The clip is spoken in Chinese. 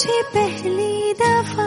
मुझे पहली दफा